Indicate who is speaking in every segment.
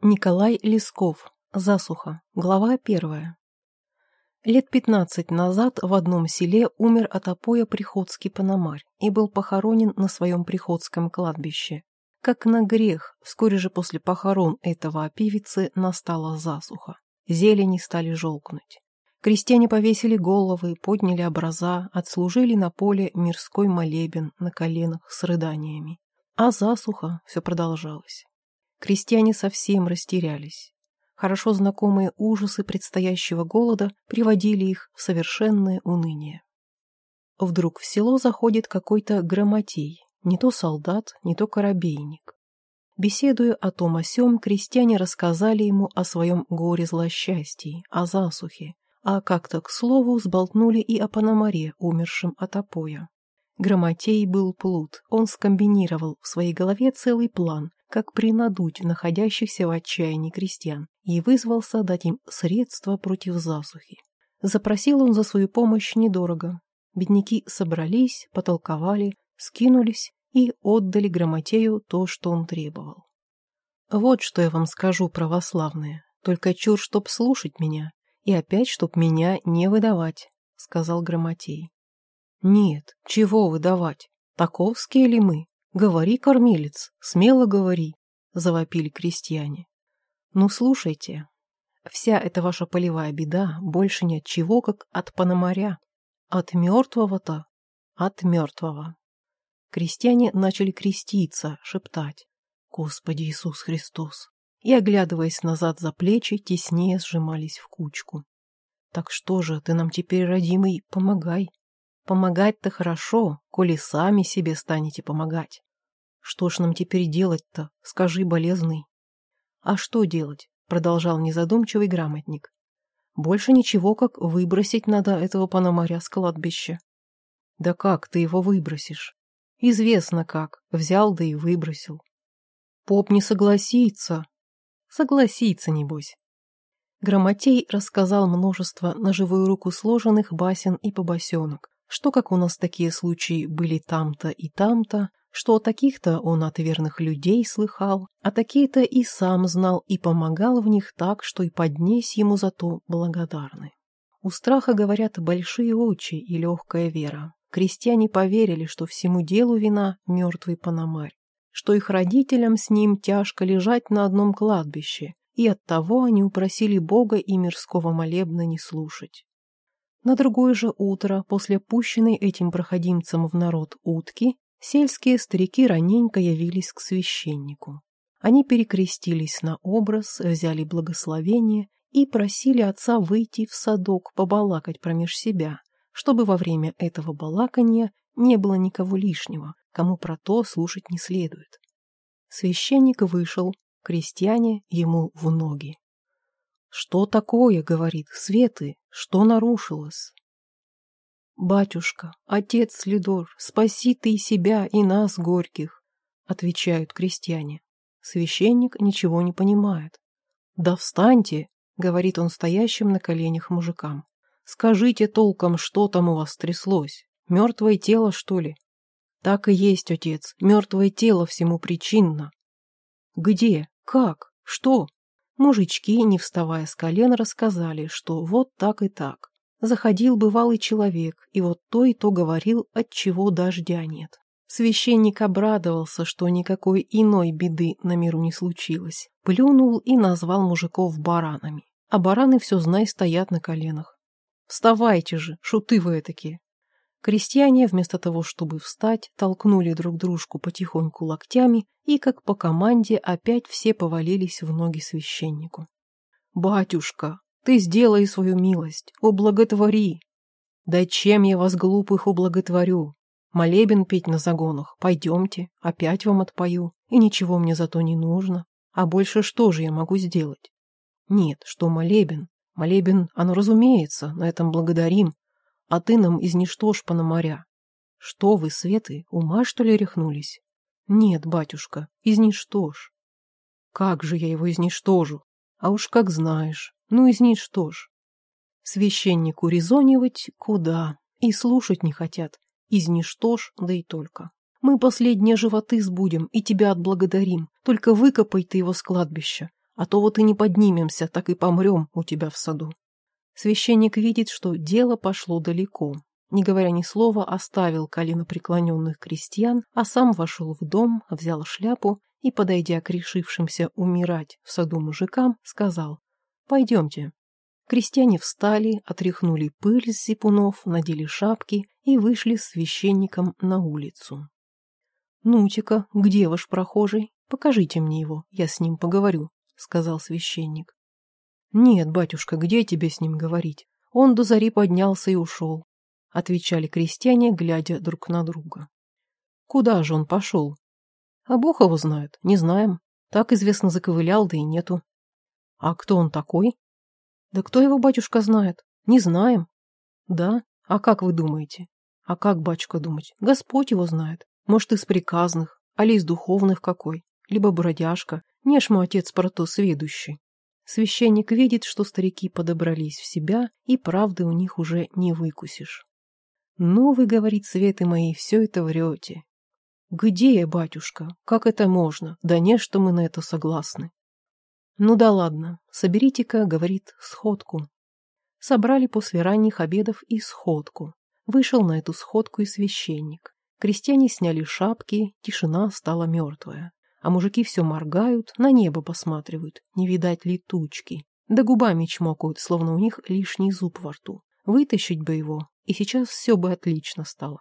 Speaker 1: Николай Лесков. Засуха. Глава первая. Лет пятнадцать назад в одном селе умер от опоя приходский пономарь и был похоронен на своем приходском кладбище. Как на грех, вскоре же после похорон этого опивицы настала засуха. Зелени стали желкнуть. Крестьяне повесили головы, подняли образа, отслужили на поле мирской молебен на коленах с рыданиями. А засуха все продолжалась. Крестьяне совсем растерялись. Хорошо знакомые ужасы предстоящего голода приводили их в совершенное уныние. Вдруг в село заходит какой-то грамотей, не то солдат, не то корабейник. Беседуя о том о сём, крестьяне рассказали ему о своем горе-злосчастье, о засухе, а как-то, к слову, сболтнули и о Пономаре, умершем от опоя. Грамотей был плут, он скомбинировал в своей голове целый план, как принадуть находящихся в отчаянии крестьян, и вызвался дать им средства против засухи. Запросил он за свою помощь недорого. Бедняки собрались, потолковали, скинулись и отдали Грамотею то, что он требовал. «Вот что я вам скажу, православные, только чур, чтоб слушать меня, и опять, чтоб меня не выдавать», — сказал Грамотей. «Нет, чего выдавать? Таковские ли мы? «Говори, кормилец, смело говори», — завопили крестьяне. «Ну, слушайте, вся эта ваша полевая беда больше ни от чего, как от пономаря. От мертвого-то, от мертвого». Крестьяне начали креститься, шептать «Господи Иисус Христос!» и, оглядываясь назад за плечи, теснее сжимались в кучку. «Так что же, ты нам теперь, родимый, помогай!» Помогать-то хорошо, коли сами себе станете помогать. Что ж нам теперь делать-то, скажи, болезный? А что делать? Продолжал незадумчивый грамотник. Больше ничего, как выбросить надо этого пономаря с кладбища. Да как ты его выбросишь? Известно как, взял да и выбросил. Поп не согласится. Согласится, небось. Грамотей рассказал множество на живую руку сложенных басен и побосенок, что как у нас такие случаи были там-то и там-то, что о таких-то он от верных людей слыхал, а такие-то и сам знал и помогал в них так, что и поднесь ему за то благодарны. У страха, говорят, большие очи и легкая вера. Крестьяне поверили, что всему делу вина мертвый Пономарь, что их родителям с ним тяжко лежать на одном кладбище, и оттого они упросили Бога и мирского молебна не слушать. На другое же утро, после пущенной этим проходимцам в народ утки, сельские старики раненько явились к священнику. Они перекрестились на образ, взяли благословение и просили отца выйти в садок побалакать промеж себя, чтобы во время этого балакания не было никого лишнего, кому про то слушать не следует. Священник вышел, крестьяне ему в ноги. «Что такое?» — говорит, — «Светы, что нарушилось?» «Батюшка, отец Лидор, спаси ты и себя, и нас, горьких!» — отвечают крестьяне. Священник ничего не понимает. «Да встаньте!» — говорит он стоящим на коленях мужикам. «Скажите толком, что там у вас тряслось? Мертвое тело, что ли?» «Так и есть, отец, мертвое тело всему причинно». «Где? Как? Что?» Мужички, не вставая с колен, рассказали, что вот так и так. Заходил бывалый человек, и вот то и то говорил, от чего дождя нет. Священник обрадовался, что никакой иной беды на миру не случилось. Плюнул и назвал мужиков баранами. А бараны все, знай, стоят на коленах. «Вставайте же, шуты вы такие!» Крестьяне, вместо того, чтобы встать, толкнули друг дружку потихоньку локтями и, как по команде, опять все повалились в ноги священнику. «Батюшка, ты сделай свою милость, ублаготвори. Да чем я вас, глупых, ублаготворю? Молебен петь на загонах, пойдемте, опять вам отпою, и ничего мне зато не нужно. А больше что же я могу сделать? Нет, что молебен? Молебен, оно разумеется, на этом благодарим. А ты нам изничтожь пономаря. Что вы, Светы, ума что ли рехнулись? Нет, батюшка, изничтожь. Как же я его изничтожу? А уж как знаешь. Ну, изничтожь. Священнику резонивать куда? И слушать не хотят. Изничтожь, да и только. Мы последние животы сбудем и тебя отблагодарим. Только выкопай ты его с кладбища. а то вот и не поднимемся, так и помрем у тебя в саду. Священник видит, что дело пошло далеко. Не говоря ни слова, оставил коленопреклоненных крестьян, а сам вошел в дом, взял шляпу и, подойдя к решившимся умирать в саду мужикам, сказал «Пойдемте». Крестьяне встали, отряхнули пыль с зипунов, надели шапки и вышли с священником на улицу. «Ну-тика, где ваш прохожий? Покажите мне его, я с ним поговорю», — сказал священник. «Нет, батюшка, где тебе с ним говорить? Он до зари поднялся и ушел», — отвечали крестьяне, глядя друг на друга. «Куда же он пошел?» «А Бог его знает, не знаем. Так известно заковылял, да и нету». «А кто он такой?» Да кто его, батюшка, знает? Не знаем. Да? А как вы думаете? А как, батюшка, думать? Господь его знает. Может, из приказных, али из духовных какой. Либо бродяжка. Не мой отец про то сведущий. Священник видит, что старики подобрались в себя, и правды у них уже не выкусишь. «Ну, вы, — говорит, Светы мои, — все это врете». «Где я, батюшка? Как это можно? Да не, что мы на это согласны». «Ну да ладно, соберите-ка, — говорит, — сходку». Собрали после ранних обедов и сходку. Вышел на эту сходку и священник. Крестьяне сняли шапки, тишина стала мертвая. А мужики все моргают, на небо посматривают, не видать ли тучки. Да губами чмокают, словно у них лишний зуб во рту. Вытащить бы его, и сейчас все бы отлично стало.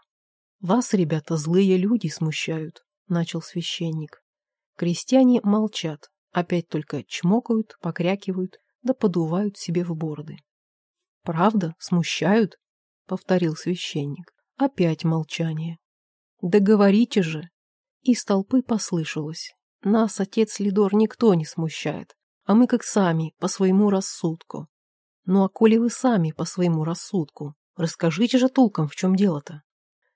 Speaker 1: «Вас, ребята, злые люди смущают», — начал священник. Крестьяне молчат, Опять только чмокают, покрякивают, да подувают себе в бороды. «Правда? Смущают?» — повторил священник. Опять молчание. «Да говорите же!» Из толпы послышалось. «Нас, отец Лидор, никто не смущает, а мы как сами, по своему рассудку». «Ну а коли вы сами по своему рассудку, расскажите же толком, в чем дело-то?»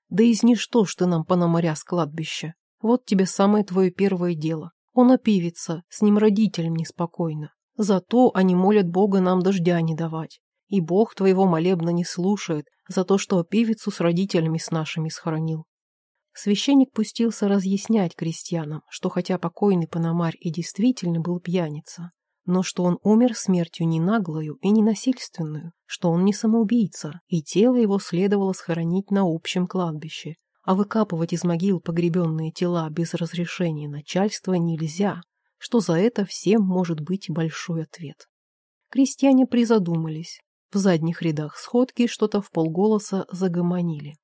Speaker 1: «Да из ничто, что нам пономаря с кладбища. Вот тебе самое твое первое дело. Он опивится, с ним родителям неспокойно. Зато они молят Бога нам дождя не давать. И Бог твоего молебна не слушает за то, что опивицу с родителями с нашими схоронил. Священник пустился разъяснять крестьянам, что хотя покойный Пономарь и действительно был пьяница, но что он умер смертью не наглою и не насильственную, что он не самоубийца, и тело его следовало схоронить на общем кладбище, а выкапывать из могил погребенные тела без разрешения начальства нельзя, что за это всем может быть большой ответ. Крестьяне призадумались. В задних рядах сходки что-то в полголоса загомонили.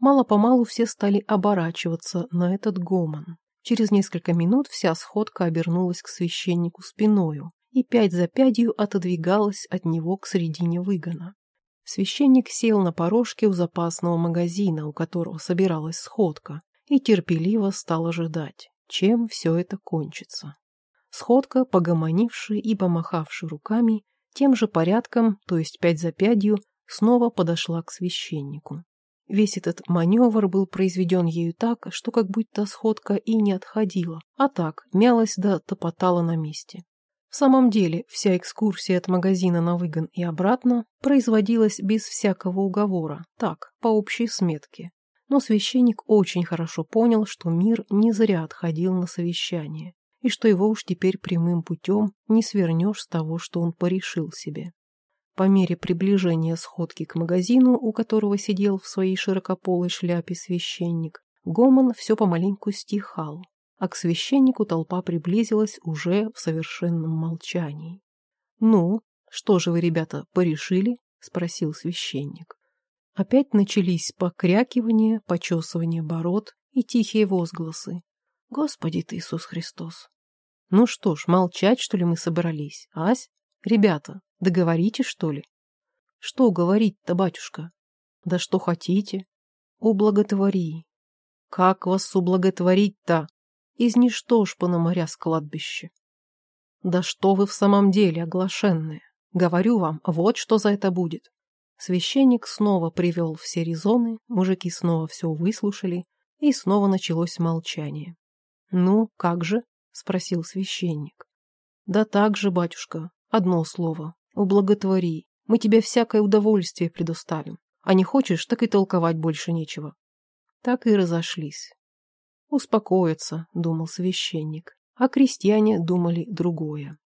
Speaker 1: Мало-помалу все стали оборачиваться на этот гомон. Через несколько минут вся сходка обернулась к священнику спиною и пять за пятью отодвигалась от него к середине выгона. Священник сел на порожке у запасного магазина, у которого собиралась сходка, и терпеливо стал ожидать, чем все это кончится. Сходка, погомонивший и помахавший руками, тем же порядком, то есть пять за пятью, снова подошла к священнику. Весь этот маневр был произведен ею так, что как будто сходка и не отходила, а так мялась да топотала на месте. В самом деле, вся экскурсия от магазина на выгон и обратно производилась без всякого уговора, так, по общей сметке. Но священник очень хорошо понял, что мир не зря отходил на совещание, и что его уж теперь прямым путем не свернешь с того, что он порешил себе. По мере приближения сходки к магазину, у которого сидел в своей широкополой шляпе священник, гомон все помаленьку стихал, а к священнику толпа приблизилась уже в совершенном молчании. «Ну, что же вы, ребята, порешили?» — спросил священник. Опять начались покрякивания, почесывание бород и тихие возгласы. «Господи ты, Иисус Христос!» «Ну что ж, молчать, что ли, мы собрались, ась? Ребята, договоритесь, что ли?» «Что говорить-то, батюшка?» «Да что хотите?» «Ублаготвори». «Как вас ублаготворить-то?» изничтожь Пономаря с кладбища. Да что вы в самом деле, оглашенные? Говорю вам, вот что за это будет. Священник снова привел все резоны, мужики снова все выслушали, и снова началось молчание. «Ну, как же?» — спросил священник. «Да так же, батюшка, одно слово. Ублаготвори. Мы тебе всякое удовольствие предоставим. А не хочешь, так и толковать больше нечего». Так и разошлись. Успокоиться, думал священник, а крестьяне думали другое.